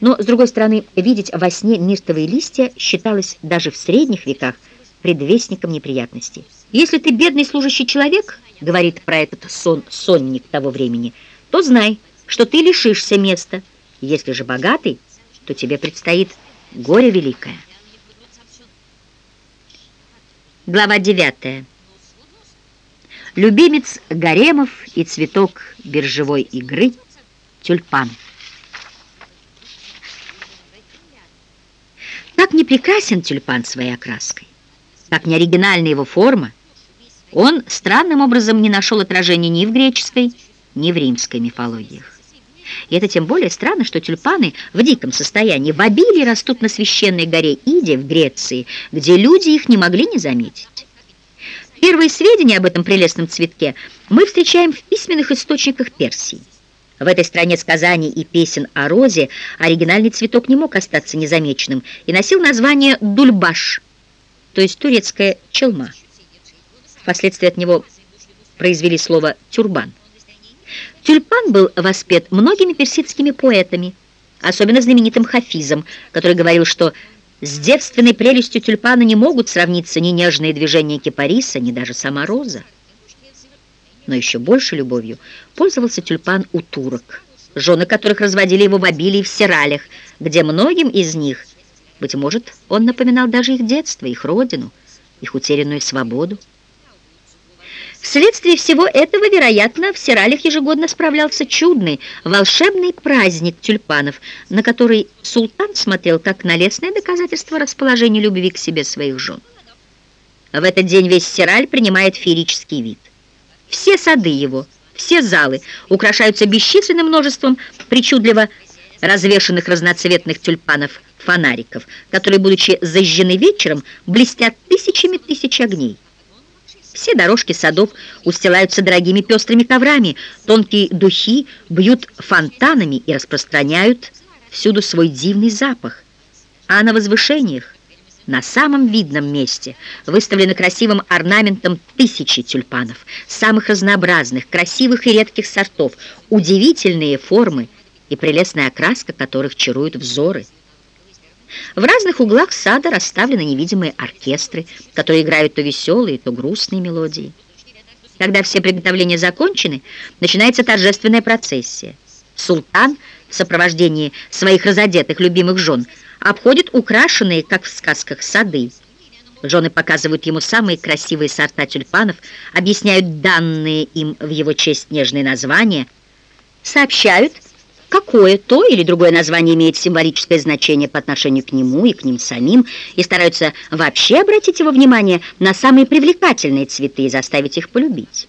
Но, с другой стороны, видеть во сне миртовые листья считалось даже в средних веках предвестником неприятностей. «Если ты бедный служащий человек, — говорит про этот сон сонник того времени, — то знай, что ты лишишься места. Если же богатый, то тебе предстоит горе великое». Глава 9. Любимец гаремов и цветок биржевой игры – тюльпан. Как не прекрасен тюльпан своей окраской, как не оригинальна его форма, он странным образом не нашел отражения ни в греческой, ни в римской мифологиях. И это тем более странно, что тюльпаны в диком состоянии в обилии растут на священной горе Иде в Греции, где люди их не могли не заметить. Первые сведения об этом прелестном цветке мы встречаем в письменных источниках Персии. В этой стране сказаний и песен о розе оригинальный цветок не мог остаться незамеченным и носил название дульбаш, то есть турецкая челма. Впоследствии от него произвели слово тюрбан. Тюльпан был воспет многими персидскими поэтами, особенно знаменитым Хафизом, который говорил, что с девственной прелестью тюльпана не могут сравниться ни нежные движения кипариса, ни даже сама роза. Но еще больше любовью пользовался тюльпан у турок, жены которых разводили его в обилии в Сиралях, где многим из них, быть может, он напоминал даже их детство, их родину, их утерянную свободу. Вследствие всего этого, вероятно, в Сиралях ежегодно справлялся чудный, волшебный праздник тюльпанов, на который султан смотрел как на лестное доказательство расположения любви к себе своих жен. В этот день весь Сираль принимает феерический вид. Все сады его, все залы украшаются бесчисленным множеством причудливо развешанных разноцветных тюльпанов фонариков, которые, будучи зажжены вечером, блестят тысячами тысяч огней. Все дорожки садов устилаются дорогими пестрыми коврами, тонкие духи бьют фонтанами и распространяют всюду свой дивный запах. А на возвышениях, на самом видном месте, выставлены красивым орнаментом тысячи тюльпанов, самых разнообразных, красивых и редких сортов, удивительные формы и прелестная окраска которых чаруют взоры. В разных углах сада расставлены невидимые оркестры, которые играют то веселые, то грустные мелодии. Когда все приготовления закончены, начинается торжественная процессия. Султан в сопровождении своих разодетых любимых жен обходит украшенные, как в сказках, сады. Жены показывают ему самые красивые сорта тюльпанов, объясняют данные им в его честь нежные названия, сообщают, какое то или другое название имеет символическое значение по отношению к нему и к ним самим, и стараются вообще обратить его внимание на самые привлекательные цветы и заставить их полюбить.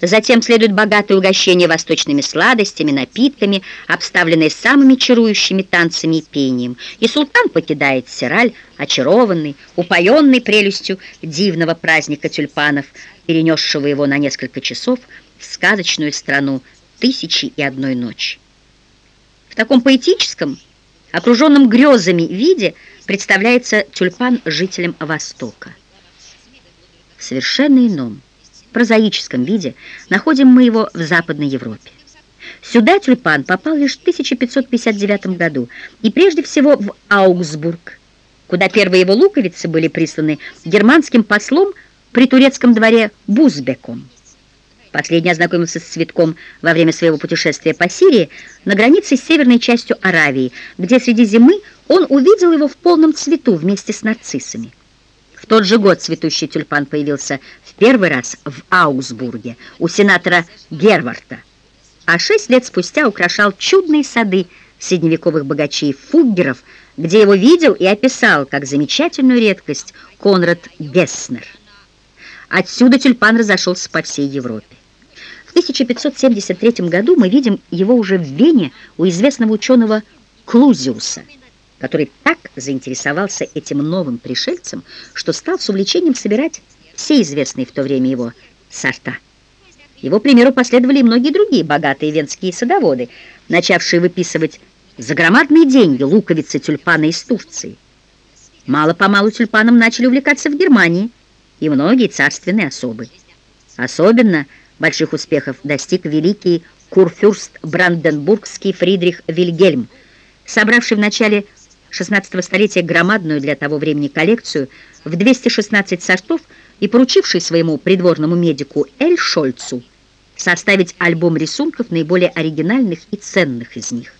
Затем следует богатое угощение восточными сладостями, напитками, обставленные самыми чарующими танцами и пением. И султан покидает Сираль, очарованный, упоенный прелестью дивного праздника тюльпанов, перенесшего его на несколько часов в сказочную страну тысячи и одной ночи. В таком поэтическом, окруженном грезами виде представляется тюльпан жителям Востока. Совершенно ином, прозаическом виде находим мы его в Западной Европе. Сюда тюльпан попал лишь в 1559 году, и прежде всего в Аугсбург, куда первые его луковицы были присланы германским послом при турецком дворе Бузбеком. Последний ознакомился с цветком во время своего путешествия по Сирии на границе с северной частью Аравии, где среди зимы он увидел его в полном цвету вместе с нарциссами. В тот же год цветущий тюльпан появился в первый раз в Аугсбурге у сенатора Герварта, а шесть лет спустя украшал чудные сады средневековых богачей Фуггеров, где его видел и описал как замечательную редкость Конрад Гесснер. Отсюда тюльпан разошелся по всей Европе. 1573 году мы видим его уже в Вене у известного ученого Клузиуса, который так заинтересовался этим новым пришельцем, что стал с увлечением собирать все известные в то время его сорта. Его примеру последовали и многие другие богатые венские садоводы, начавшие выписывать за громадные деньги луковицы тюльпана из Турции. Мало-помалу тюльпаном начали увлекаться в Германии и многие царственные особы. Особенно – Больших успехов достиг великий курфюрст Бранденбургский Фридрих Вильгельм, собравший в начале 16 столетия громадную для того времени коллекцию в 216 сортов и поручивший своему придворному медику Эль Шольцу составить альбом рисунков наиболее оригинальных и ценных из них.